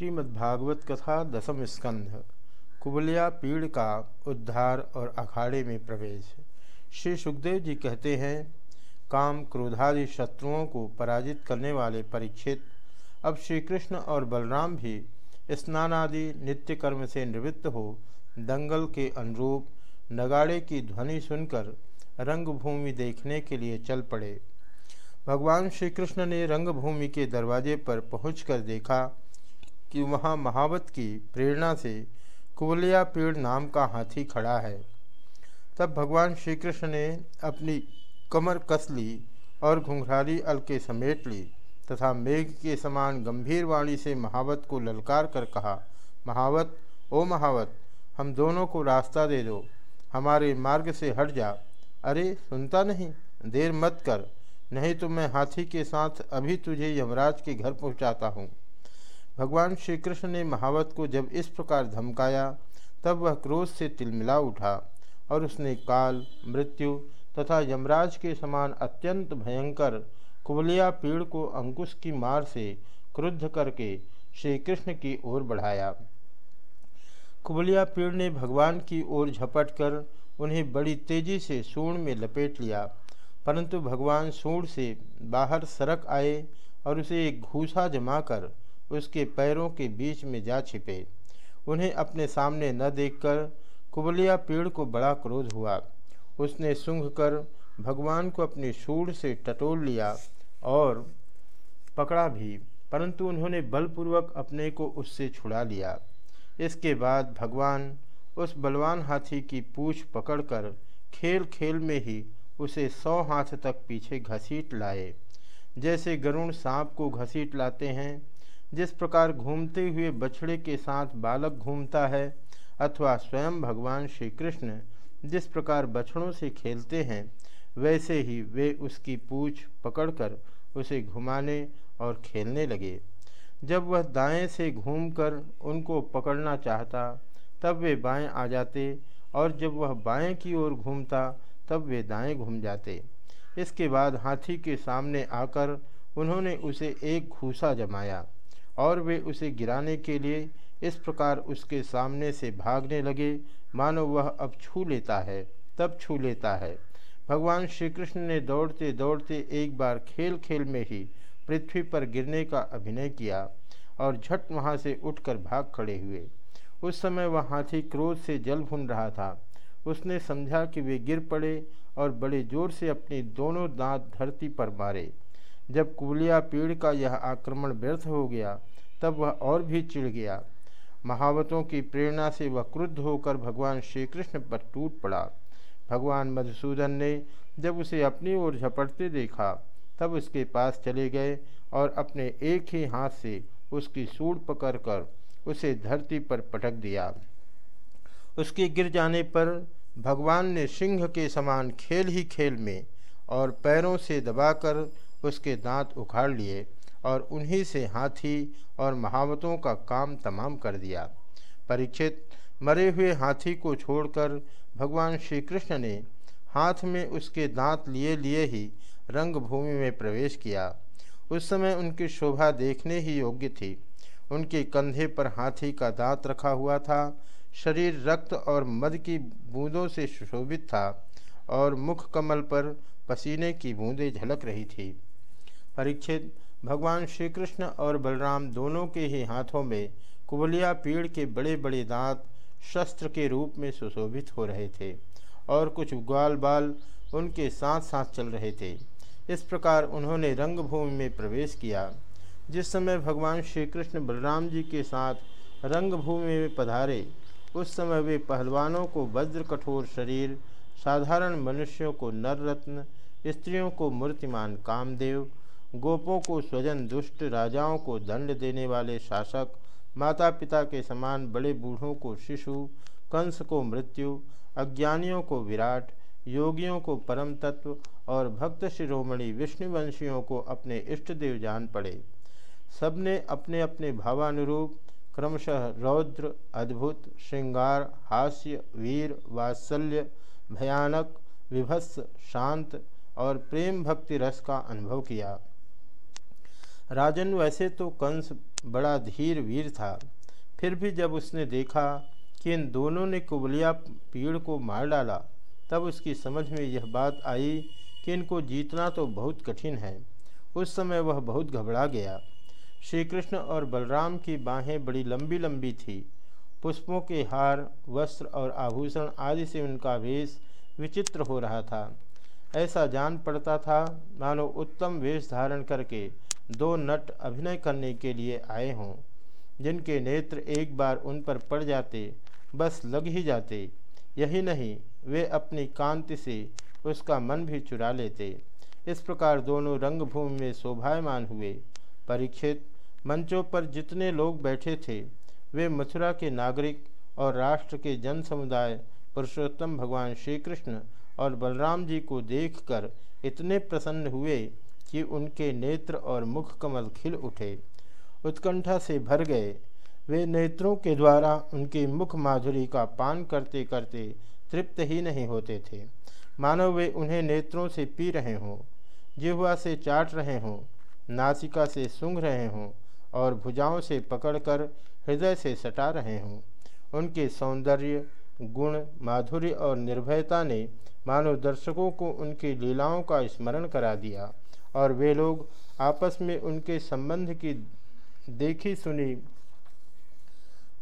श्रीमद्भागवत कथा दसम स्कंध, कुबलिया पीड़ का उद्धार और अखाड़े में प्रवेश। श्री सुखदेव जी कहते हैं, काम क्रोधादि शत्रुओं को पराजित करने वाले परीक्षित, अब श्री कृष्ण और बलराम भी स्नान आदि नित्य कर्म से निवृत्त हो, दंगल के अनुरूप नगाड़े की ध्वनि सुनकर रंगभूमि देखने के लिए चल पड़े। भगवान श्री कृष्ण ने रंगभूमि के दरवाजे पर पहुंचकर देखा कि वहाँ महावत की प्रेरणा से कुवलिया पेड़ नाम का हाथी खड़ा है। तब भगवान श्री कृष्ण ने अपनी कमर कस ली और घुंघराली अलके समेट ली तथा मेघ के समान गंभीर वाणी से महावत को ललकार कर कहा, महावत, ओ महावत, हम दोनों को रास्ता दे दो, हमारे मार्ग से हट जा। अरे, सुनता नहीं? देर मत कर, नहीं तो मैं हाथी के साथ अभी तुझे यमराज के घर पहुंचाता हूँ। भगवान श्री कृष्ण ने महावत को जब इस प्रकार धमकाया, तब वह क्रोध से तिलमिला उठा और उसने काल, मृत्यु तथा यमराज के समान अत्यंत भयंकर कुबलिया पीड़ को अंकुश की मार से क्रुद्ध करके श्री कृष्ण की ओर बढ़ाया। कुबलिया पीड़ ने भगवान की ओर झपट कर उन्हें बड़ी तेज़ी से सूर्ण में लपेट लिया, परंतु भगवान सूर्ण से बाहर सरक आए और उसे एक घूसा जमाकर उसके पैरों के बीच में जा छिपे। उन्हें अपने सामने न देखकर कुबलिया पेड़ को बड़ा क्रोध हुआ। उसने सूंघ कर भगवान को अपनी सूढ़ से टटोल लिया और पकड़ा भी, परंतु उन्होंने बलपूर्वक अपने को उससे छुड़ा लिया। इसके बाद भगवान उस बलवान हाथी की पूछ पकड़कर खेल खेल में ही उसे सौ हाथ तक पीछे घसीट लाए। जैसे गरुण सांप को घसीट लाते हैं जिस प्रकार घूमते हुए बछड़े के साथ बालक घूमता है, अथवा स्वयं भगवान श्री कृष्ण जिस प्रकार बछड़ों से खेलते हैं, वैसे ही वे उसकी पूछ पकड़कर उसे घुमाने और खेलने लगे। जब वह दाएँ से घूमकर उनको पकड़ना चाहता, तब वे बाएँ आ जाते और जब वह बाएँ की ओर घूमता, तब वे दाएँ घूम जाते। इसके बाद हाथी के सामने आकर उन्होंने उसे एक घूसा जमाया। और वे उसे गिराने के लिए इस प्रकार उसके सामने से भागने लगे। मानो वह अब छू लेता है, तब छू लेता है। भगवान श्री कृष्ण ने दौड़ते दौड़ते एक बार खेल खेल में ही पृथ्वी पर गिरने का अभिनय किया और झट वहाँ से उठकर भाग खड़े हुए। उस समय वह हाथी क्रोध से जल भुन रहा था। उसने समझा कि वे गिर पड़े और बड़े ज़ोर से अपनी दोनों दांत धरती पर मारे। जब कुलिया पीड़ का यह आक्रमण व्यर्थ हो गया, तब वह और भी चिढ़ गया। महावतों की प्रेरणा से वह क्रुद्ध होकर भगवान श्री कृष्ण पर टूट पड़ा। भगवान मधुसूदन ने जब उसे अपनी ओर झपटते देखा, तब उसके पास चले गए और अपने एक ही हाथ से उसकी सूढ़ पकड़कर उसे धरती पर पटक दिया। उसके गिर जाने पर भगवान ने सिंह के समान खेल ही खेल में और पैरों से दबाकर उसके दांत उखाड़ लिए और उन्हीं से हाथी और महावतों का काम तमाम कर दिया। परीक्षित मरे हुए हाथी को छोड़कर भगवान श्री कृष्ण ने हाथ में उसके दांत लिए लिए ही रंगभूमि में प्रवेश किया। उस समय उनकी शोभा देखने ही योग्य थी। उनके कंधे पर हाथी का दांत रखा हुआ था। शरीर रक्त और मद की बूंदों से सुशोभित था और मुख कमल पर पसीने की बूंदें झलक रही थी। परीक्षित। भगवान श्री कृष्ण और बलराम दोनों के ही हाथों में कुबलिया पेड़ के बड़े बड़े दांत शस्त्र के रूप में सुशोभित हो रहे थे और कुछ ग्वाल बाल उनके साथ साथ चल रहे थे। इस प्रकार उन्होंने रंगभूमि में प्रवेश किया, जिस समय भगवान श्री कृष्ण बलराम जी के साथ रंगभूमि में पधारे, उस समय वे पहलवानों को वज्र कठोर शरीर, साधारण मनुष्यों को नर रत्न, स्त्रियों को मूर्तिमान कामदेव गोपों को स्वजन, दुष्ट राजाओं को दंड देने वाले शासक माता पिता के समान बड़े बूढ़ों को शिशु, कंस को मृत्यु, अज्ञानियों को विराट, योगियों को परम तत्व और भक्त शिरोमणि विष्णुवंशियों को अपने इष्ट देव जान पड़े। सबने अपने अपने भावानुरूप, क्रमशः रौद्र, अद्भुत, श्रृंगार, हास्य, वीर, वात्सल्य, भयानक, विभत्स, शांत और प्रेम भक्ति रस का अनुभव किया। राजन वैसे तो कंस बड़ा धीर वीर था। फिर भी जब उसने देखा कि इन दोनों ने कुबलिया पीड़ को मार डाला, तब उसकी समझ में यह बात आई कि इनको जीतना तो बहुत कठिन है। उस समय वह बहुत घबरा गया। श्री कृष्ण और बलराम की बाहें बड़ी लंबी लंबी थी। पुष्पों के हार, वस्त्र और आभूषण आदि से उनका वेश विचित्र हो रहा था। ऐसा जान पड़ता था, मानो उत्तम वेश धारण करके दो नट अभिनय करने के लिए आए हों, जिनके नेत्र एक बार उन पर पड़ जाते, बस लग ही जाते। यही नहीं, वे अपनी कांति से उसका मन भी चुरा लेते। इस प्रकार दोनों रंगभूमि में शोभायमान हुए। परीक्षित मंचों पर जितने लोग बैठे थे, वे मथुरा के नागरिक और राष्ट्र के जन समुदाय पुरुषोत्तम भगवान श्री कृष्ण और बलराम जी को देखकर इतने प्रसन्न हुए कि उनके नेत्र और मुख कमल खिल उठे, उत्कंठा से भर गए। वे नेत्रों के द्वारा उनके मुख माधुरी का पान करते करते तृप्त ही नहीं होते थे। मानो वे उन्हें नेत्रों से पी रहे हों, जिह्वा से चाट रहे हों, नासिका से सूंघ रहे हों और भुजाओं से पकड़कर हृदय से सटा रहे हों। उनके सौंदर्य, गुण, माधुर्य और निर्भयता ने मानव दर्शकों को उनकी लीलाओं का स्मरण करा दिया। और वे लोग आपस में उनके संबंध की देखी सुनी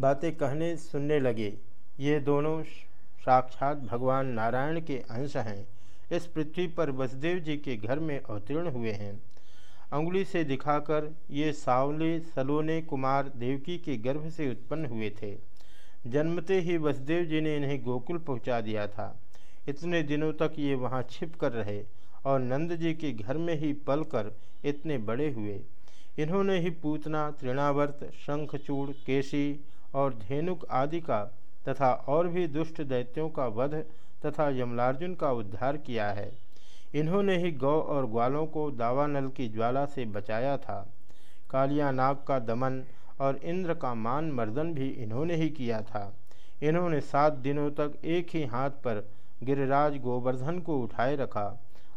बातें कहने सुनने लगे। ये दोनों साक्षात भगवान नारायण के अंश हैं। इस पृथ्वी पर वसुदेव जी के घर में अवतीर्ण हुए हैं। अंगुली से दिखाकर ये सावले सलोने कुमार देवकी के गर्भ से उत्पन्न हुए थे। जन्मते ही वसुदेव जी ने इन्हें गोकुल पहुँचा दिया था। इतने दिनों तक ये वहाँ छिप कर रहे। और नंद जी के घर में ही पल कर इतने बड़े हुए। इन्होंने ही पूतना, तृणावर्त, शंखचूड़, केसी और धेनुक आदि का तथा और भी दुष्ट दैत्यों का वध तथा यमलार्जुन का उद्धार किया है। इन्होंने ही गौ और ग्वालों को दावानल की ज्वाला से बचाया था। कालिया नाग का दमन और इंद्र का मान मर्दन भी इन्होंने ही किया था। इन्होंने सात दिनों तक एक ही हाथ पर गिरिराज गोवर्धन को उठाए रखा।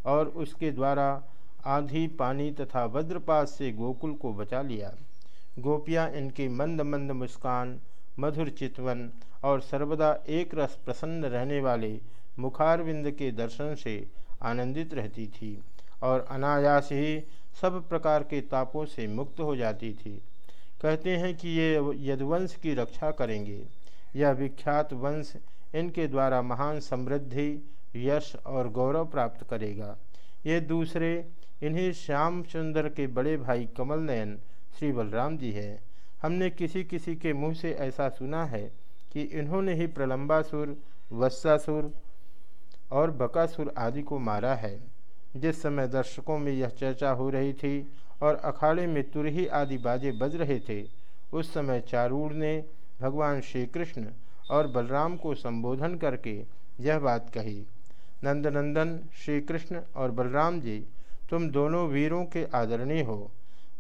और उसके द्वारा आंधी पानी तथा वज्रपात से गोकुल को बचा लिया। गोपियाँ इनकी मंद मंद मुस्कान, मधुर चितवन और सर्वदा एक रस प्रसन्न रहने वाले मुखारविंद के दर्शन से आनंदित रहती थी और अनायास ही सब प्रकार के तापों से मुक्त हो जाती थी। कहते हैं कि ये यदुवंश की रक्षा करेंगे। यह विख्यात वंश इनके द्वारा महान समृद्धि यश और गौरव प्राप्त करेगा। ये दूसरे, इन्हीं श्याम सुंदर के बड़े भाई कमल नयन, श्री बलराम जी हैं। हमने किसी किसी के मुँह से ऐसा सुना है कि इन्होंने ही प्रलंबासुर, वत्सासुर और बकासुर आदि को मारा है। जिस समय दर्शकों में यह चर्चा हो रही थी और अखाड़े में तुरही आदि बाजे बज रहे थे, उस समय चारूढ़ ने भगवान श्री कृष्ण और बलराम को संबोधन करके यह बात कही। नंदनंदन श्री कृष्ण और बलराम जी, तुम दोनों वीरों के आदरणीय हो।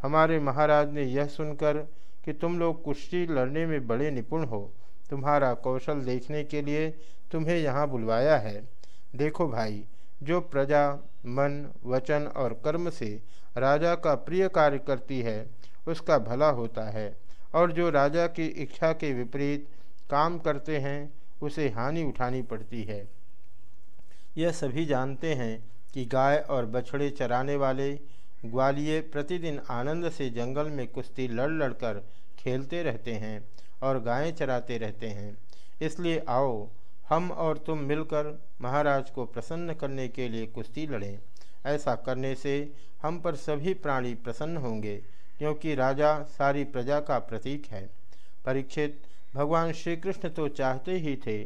हमारे महाराज ने यह सुनकर कि तुम लोग कुश्ती लड़ने में बड़े निपुण हो। तुम्हारा कौशल देखने के लिए तुम्हें यहाँ बुलवाया है। देखो भाई, जो प्रजा, मन, वचन और कर्म से राजा का प्रिय कार्य करती है, उसका भला होता है। और जो राजा की इच्छा के विपरीत काम करते हैं, उसे हानि उठानी पड़ती है। यह सभी जानते हैं कि गाय और बछड़े चराने वाले ग्वालिये प्रतिदिन आनंद से जंगल में कुश्ती लड़ लड़कर खेलते रहते हैं और गायें चराते रहते हैं। इसलिए आओ, हम और तुम मिलकर महाराज को प्रसन्न करने के लिए कुश्ती लड़ें। ऐसा करने से हम पर सभी प्राणी प्रसन्न होंगे, क्योंकि राजा सारी प्रजा का प्रतीक है। परीक्षित, भगवान श्री कृष्ण तो चाहते ही थे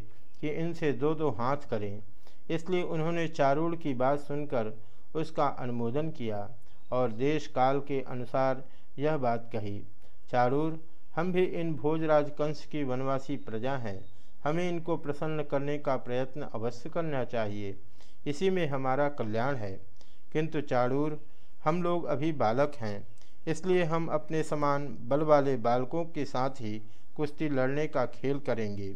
कि इनसे दो दो हाथ करें। इसलिए उन्होंने चारूढ़ की बात सुनकर उसका अनुमोदन किया और देश काल के अनुसार यह बात कही चारूर हम भी इन भोजराज कंस की वनवासी प्रजा हैं। हमें इनको प्रसन्न करने का प्रयत्न अवश्य करना चाहिए। इसी में हमारा कल्याण है। किंतु चारूर हम लोग अभी बालक हैं। इसलिए हम अपने समान बल वाले बालकों के साथ ही कुश्ती लड़ने का खेल करेंगे।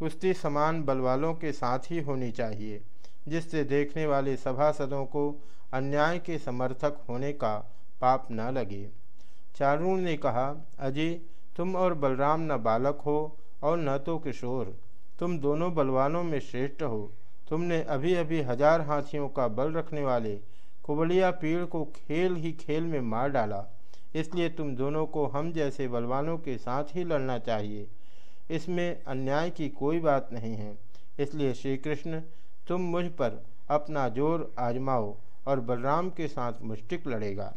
कुश्ती समान बल वालों के साथ ही होनी चाहिए, जिससे देखने वाले सभासदों को अन्याय के समर्थक होने का पाप न लगे। चारुण ने कहा अजय तुम और बलराम न बालक हो और न तो किशोर। तुम दोनों बलवानों में श्रेष्ठ हो। तुमने अभी अभी हज़ार हाथियों का बल रखने वाले कुबलिया पीड़ को खेल ही खेल में मार डाला। इसलिए तुम दोनों को हम जैसे बलवानों के साथ ही लड़ना चाहिए। इसमें अन्याय की कोई बात नहीं है। इसलिए श्री कृष्ण तुम मुझ पर अपना ज़ोर आजमाओ और बलराम के साथ मुष्टिक लड़ेगा।